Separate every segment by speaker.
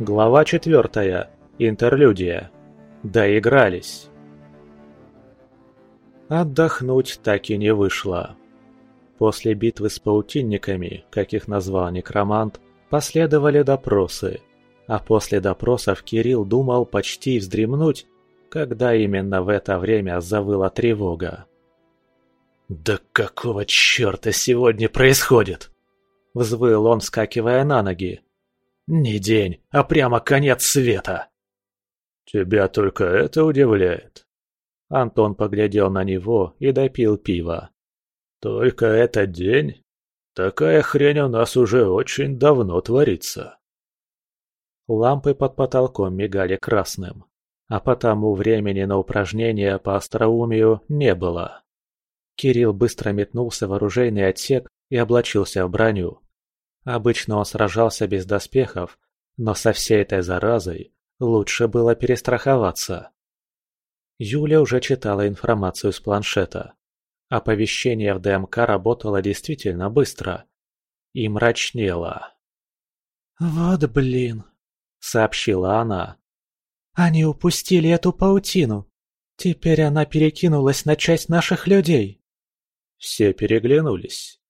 Speaker 1: Глава четвертая. Интерлюдия. Доигрались. Отдохнуть так и не вышло. После битвы с паутинниками, как их назвал некромант, последовали допросы. А после допросов Кирилл думал почти вздремнуть, когда именно в это время завыла тревога.
Speaker 2: «Да какого черта сегодня происходит?» Взвыл он, вскакивая на ноги. Не день, а прямо конец света.
Speaker 1: Тебя только это удивляет. Антон поглядел на него и допил пива. Только этот день? Такая хрень у нас уже очень давно творится. Лампы под потолком мигали красным, а потому времени на упражнения по остроумию не было. Кирилл быстро метнулся в оружейный отсек и облачился в броню. Обычно он сражался без доспехов, но со всей этой заразой лучше было перестраховаться. Юля уже читала информацию с планшета. Оповещение в ДМК работало действительно быстро. И мрачнело.
Speaker 3: «Вот блин», — сообщила она. «Они упустили эту паутину. Теперь она перекинулась на часть наших людей».
Speaker 1: Все переглянулись.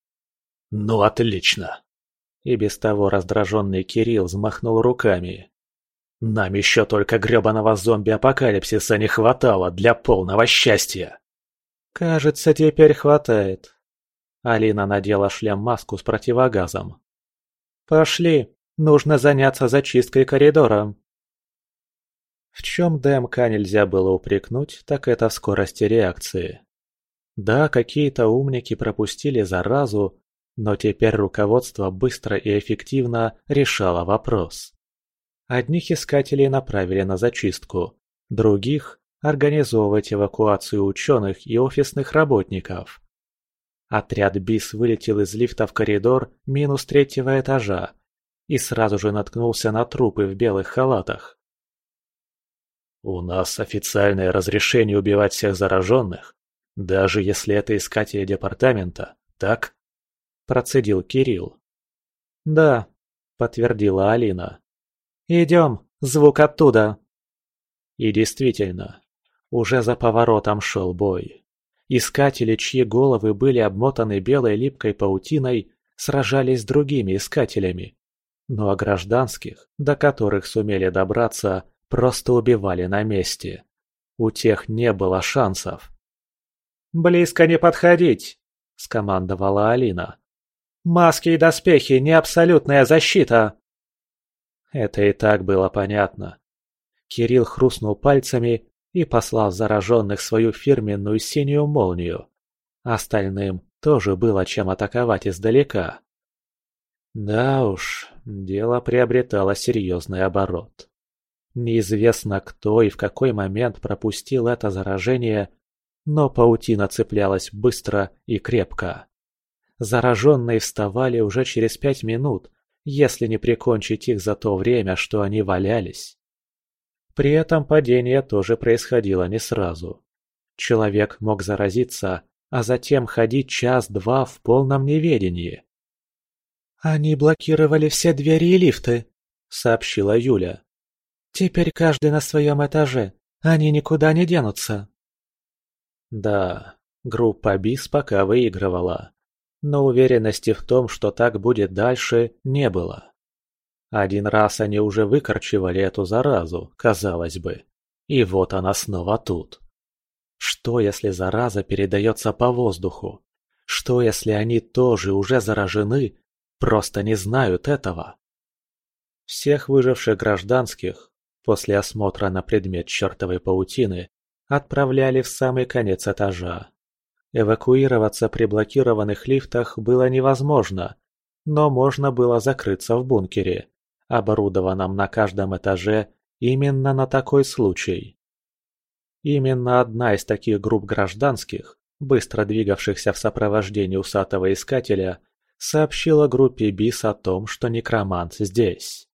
Speaker 2: «Ну, отлично!»
Speaker 1: И без того раздраженный Кирилл взмахнул руками.
Speaker 2: «Нам еще только гребаного зомби-апокалипсиса не хватало для полного счастья!»
Speaker 1: «Кажется, теперь хватает». Алина надела шлем-маску с противогазом. «Пошли, нужно заняться зачисткой коридора». В чем ДМК нельзя было упрекнуть, так это в скорости реакции. Да, какие-то умники пропустили заразу, но теперь руководство быстро и эффективно решало вопрос. Одних искателей направили на зачистку, других – организовывать эвакуацию ученых и офисных работников. Отряд БИС вылетел из лифта в коридор минус третьего этажа и сразу же наткнулся на трупы в белых халатах.
Speaker 2: «У нас официальное разрешение убивать всех зараженных, даже если это искатели департамента, так?» Процедил Кирилл.
Speaker 1: «Да», — подтвердила Алина. «Идем, звук оттуда». И действительно, уже за поворотом шел бой. Искатели, чьи головы были обмотаны белой липкой паутиной, сражались с другими искателями. Ну а гражданских, до которых сумели добраться, просто убивали на месте. У тех не было шансов. «Близко не подходить!» – скомандовала Алина. Маски и доспехи – не абсолютная защита!» Это и так было понятно. Кирилл хрустнул пальцами и послал зараженных свою фирменную синюю молнию. Остальным тоже было чем атаковать издалека. Да уж, дело приобретало серьезный оборот. Неизвестно, кто и в какой момент пропустил это заражение, но паутина цеплялась быстро и крепко. Зараженные вставали уже через пять минут, если не прикончить их за то время, что они валялись. При этом падение тоже происходило не сразу. Человек мог заразиться, а затем ходить час-два в полном неведении.
Speaker 3: «Они блокировали все двери и лифты», — сообщила Юля. «Теперь каждый на своем этаже. Они никуда не денутся».
Speaker 1: Да, группа БИС пока выигрывала но уверенности в том, что так будет дальше, не было. Один раз они уже выкорчевали эту заразу, казалось бы, и вот она снова тут. Что, если зараза передается по воздуху? Что, если они тоже уже заражены, просто не знают этого? Всех выживших гражданских, после осмотра на предмет чертовой паутины, отправляли в самый конец этажа, Эвакуироваться при блокированных лифтах было невозможно, но можно было закрыться в бункере, оборудованном на каждом этаже именно на такой случай. Именно одна из таких групп гражданских, быстро двигавшихся в сопровождении усатого искателя, сообщила группе БИС о том, что некромант здесь.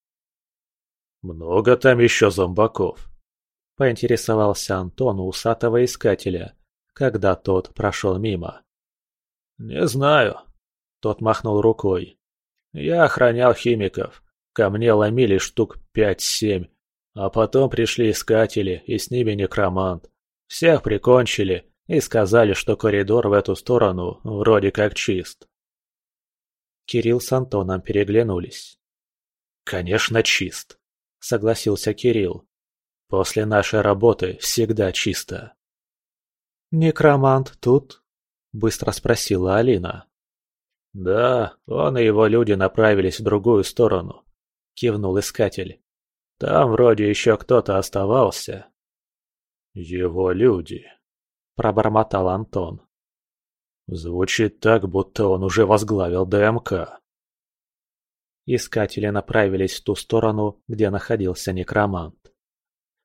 Speaker 2: «Много там еще зомбаков?»
Speaker 1: – поинтересовался Антон у усатого искателя, когда тот прошел мимо.
Speaker 2: «Не знаю», — тот махнул рукой. «Я охранял химиков, Ко мне ломили штук пять-семь, а потом пришли искатели, и с ними некромант. Всех прикончили и сказали, что коридор в эту сторону вроде как чист.
Speaker 1: Кирилл с Антоном переглянулись.
Speaker 2: «Конечно, чист», — согласился Кирилл. «После нашей работы всегда чисто».
Speaker 1: «Некромант тут?» — быстро спросила Алина.
Speaker 2: «Да, он и его люди направились в другую сторону», — кивнул искатель. «Там вроде еще кто-то оставался». «Его люди», — пробормотал Антон. Звучит так, будто он уже возглавил ДМК.
Speaker 1: Искатели направились в ту сторону, где находился некромант.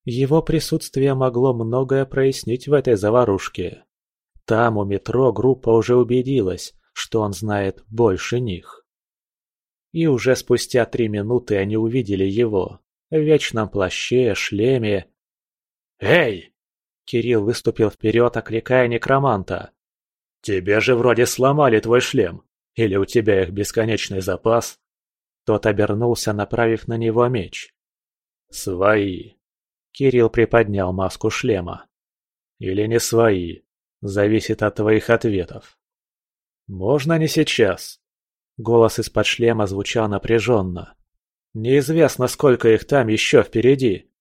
Speaker 1: Его присутствие могло многое прояснить в этой заварушке. Там у метро группа уже убедилась, что он знает больше них. И уже спустя три минуты они увидели его, в вечном плаще, шлеме.
Speaker 2: «Эй!»
Speaker 1: Кирилл выступил вперед, окликая некроманта.
Speaker 2: «Тебе же вроде сломали твой шлем. Или у тебя их бесконечный запас?»
Speaker 1: Тот обернулся, направив на него меч.
Speaker 2: «Свои».
Speaker 1: Кирилл приподнял маску шлема.
Speaker 2: «Или не свои. Зависит от твоих ответов».
Speaker 1: «Можно не сейчас». Голос из-под шлема звучал напряженно. «Неизвестно, сколько их там еще впереди».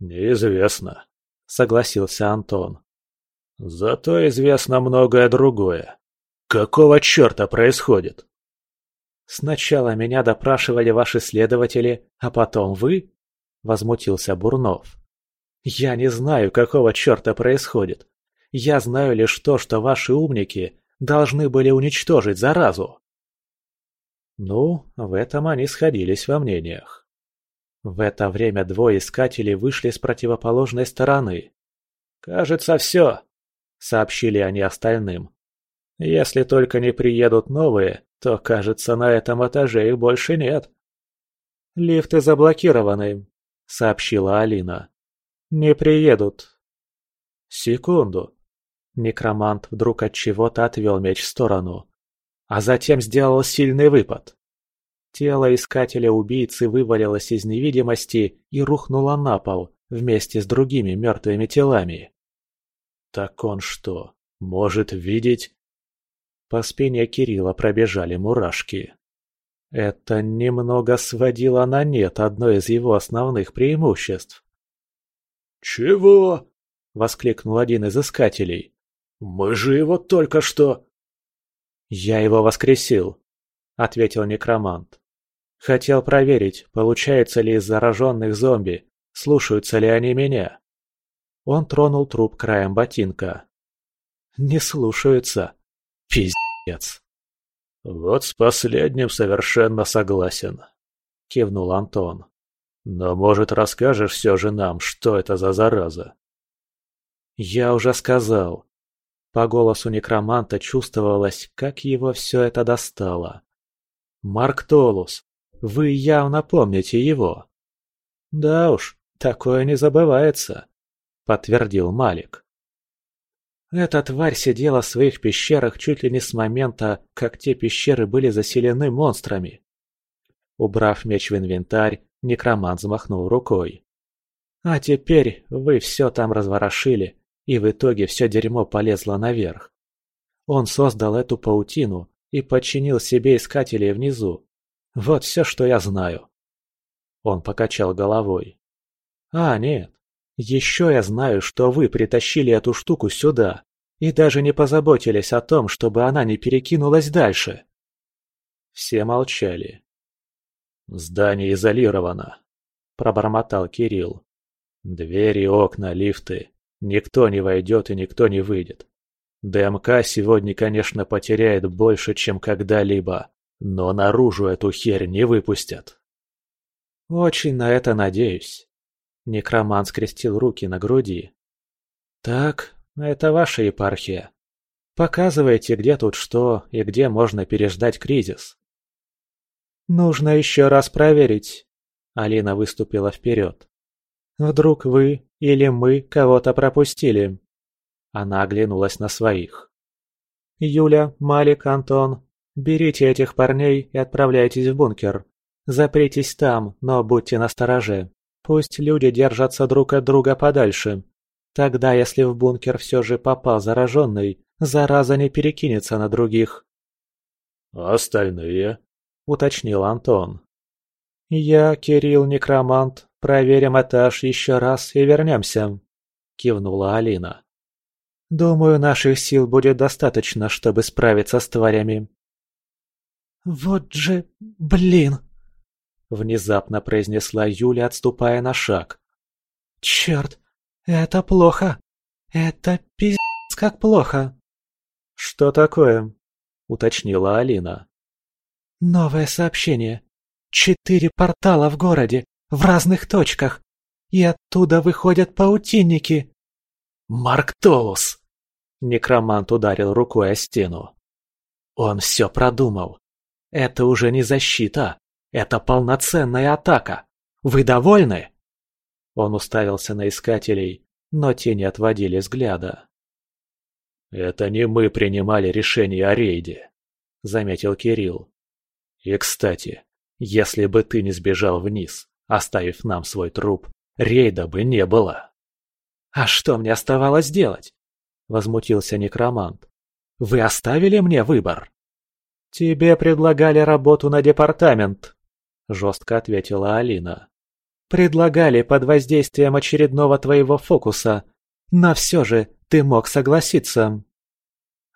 Speaker 2: «Неизвестно», — согласился Антон. Зато известно многое другое. Какого черта происходит?
Speaker 1: Сначала меня допрашивали ваши следователи, а потом вы? Возмутился Бурнов. Я не знаю, какого черта происходит. Я знаю лишь то, что ваши умники должны были уничтожить заразу. Ну, в этом они сходились во мнениях. В это время двое искателей вышли с противоположной стороны. «Кажется, все», — сообщили они остальным. «Если только не приедут новые, то, кажется, на этом этаже их больше нет». «Лифты заблокированы», — сообщила Алина. «Не приедут». «Секунду». Некромант вдруг от чего-то отвел меч в сторону, а затем сделал сильный выпад. Тело искателя-убийцы вывалилось из невидимости и рухнуло на пол вместе с другими мертвыми телами.
Speaker 2: Так он что, может видеть?
Speaker 1: По спине Кирилла пробежали мурашки. Это немного сводило на нет одно из его основных преимуществ.
Speaker 2: «Чего?»
Speaker 1: — воскликнул один из искателей.
Speaker 2: «Мы же его только что...»
Speaker 1: «Я его воскресил», — ответил некромант. «Хотел проверить, получается ли из зараженных зомби, слушаются ли они меня. Он тронул труп краем ботинка. «Не слушаются. Пиздец».
Speaker 2: «Вот с последним совершенно согласен», — кивнул Антон. «Но, может, расскажешь все же нам, что это за зараза?»
Speaker 1: «Я уже сказал». По голосу некроманта чувствовалось, как его все это достало. «Марк Толус, вы явно помните его». «Да уж, такое не забывается подтвердил Малик. Эта тварь сидела в своих пещерах чуть ли не с момента, как те пещеры были заселены монстрами. Убрав меч в инвентарь, некромант взмахнул рукой. А теперь вы все там разворошили, и в итоге все дерьмо полезло наверх. Он создал эту паутину и подчинил себе искателей внизу. Вот все, что я знаю. Он покачал головой. А, нет, еще я знаю, что вы притащили эту штуку сюда и даже не позаботились о том, чтобы она не перекинулась дальше. Все молчали.
Speaker 2: «Здание изолировано», — пробормотал Кирилл. «Двери, окна, лифты. Никто не войдет и никто не выйдет. ДМК сегодня, конечно, потеряет больше, чем когда-либо, но наружу эту херь не выпустят».
Speaker 1: «Очень на это надеюсь». Некромант скрестил руки на груди. «Так, это ваша епархия. Показывайте, где тут что и где можно переждать кризис». «Нужно еще раз проверить», — Алина выступила вперед. «Вдруг вы или мы кого-то пропустили?» Она оглянулась на своих. «Юля, Малик, Антон, берите этих парней и отправляйтесь в бункер. Запритесь там, но будьте настороже. Пусть люди держатся друг от друга подальше. Тогда, если в бункер все же попал зараженный, зараза не перекинется на других.
Speaker 2: «А остальные?»
Speaker 1: — уточнил Антон. «Я, Кирилл Некромант, проверим этаж еще раз и вернемся», — кивнула Алина. «Думаю, наших сил будет достаточно, чтобы справиться с тварями».
Speaker 3: «Вот же... блин!»
Speaker 1: — внезапно произнесла Юля, отступая на шаг.
Speaker 3: «Черт, это плохо! Это пиздец как плохо!»
Speaker 1: «Что такое?» — уточнила Алина.
Speaker 3: «Новое сообщение. Четыре портала в городе, в разных точках. И оттуда выходят паутинники».
Speaker 1: «Марк Толус!» — некромант ударил рукой о стену. «Он все продумал. Это уже не защита, это полноценная атака. Вы довольны?» Он уставился на искателей, но те не отводили взгляда.
Speaker 2: «Это не мы принимали решение о рейде», — заметил Кирилл. «И, кстати, если бы ты не сбежал вниз, оставив нам свой труп, рейда бы не было».
Speaker 1: «А что мне оставалось делать?» — возмутился некромант. «Вы оставили мне выбор?» «Тебе предлагали работу на департамент», — жестко ответила Алина. «Предлагали под воздействием очередного твоего фокуса, но все же ты мог согласиться».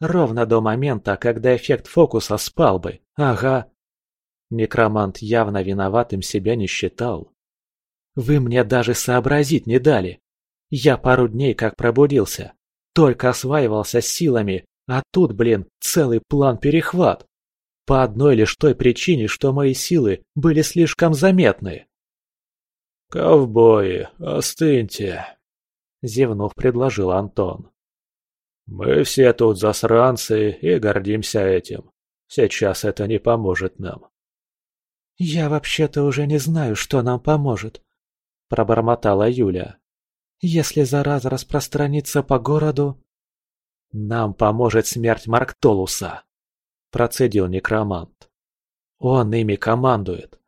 Speaker 1: Ровно до момента, когда эффект фокуса спал бы, ага. Некромант явно виноватым себя не считал. Вы мне даже сообразить не дали. Я пару дней как пробудился. Только осваивался силами, а тут, блин, целый план-перехват. По одной лишь той причине, что мои силы были слишком заметны.
Speaker 2: «Ковбои, остыньте», — зевнув, предложил Антон. «Мы все тут засранцы и гордимся этим. Сейчас это не поможет нам».
Speaker 3: «Я вообще-то уже не знаю, что нам поможет», — пробормотала Юля. «Если зараза распространится по городу...»
Speaker 1: «Нам поможет смерть Марктолуса», – процедил некромант. «Он ими командует.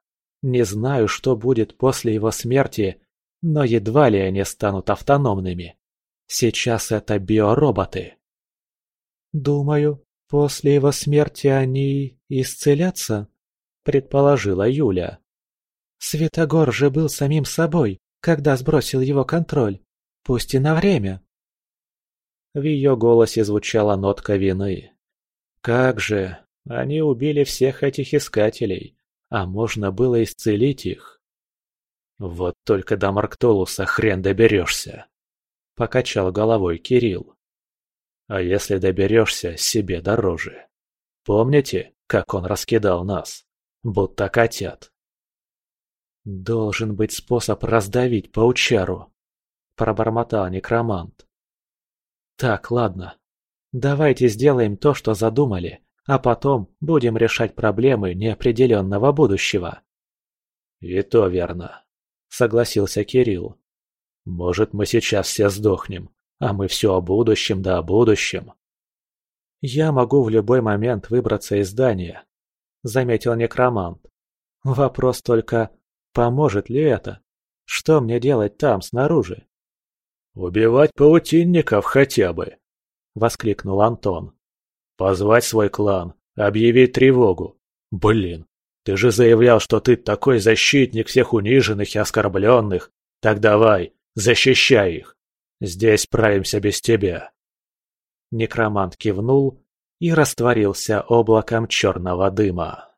Speaker 1: Не знаю, что будет после его смерти, но едва ли они станут автономными. Сейчас это биороботы».
Speaker 3: «Думаю, после его смерти они исцелятся», – предположила Юля. «Светогор же был самим собой, когда сбросил его контроль, пусть и на время».
Speaker 1: В ее голосе звучала нотка вины. Как же, они убили всех этих искателей, а можно было исцелить их. Вот только до Марктолуса хрен доберешься, покачал головой Кирилл. А если доберешься, себе дороже. Помните, как он раскидал нас, будто котят? Должен быть способ раздавить паучару, пробормотал некромант. Так, ладно, Давайте сделаем то, что задумали, а потом будем решать проблемы неопределенного будущего.
Speaker 2: И то верно, согласился Кирилл. Может, мы сейчас все сдохнем, а мы все о будущем да о будущем.
Speaker 1: Я могу в любой момент выбраться из здания, заметил некромант. Вопрос только, поможет ли это? Что мне делать там, снаружи?
Speaker 2: Убивать паутинников хотя бы, – воскликнул Антон. «Позвать свой клан, объявить тревогу. Блин, ты же заявлял, что ты такой защитник всех униженных и оскорбленных. Так давай, защищай их. Здесь справимся без тебя».
Speaker 1: Некромант кивнул и растворился облаком черного дыма.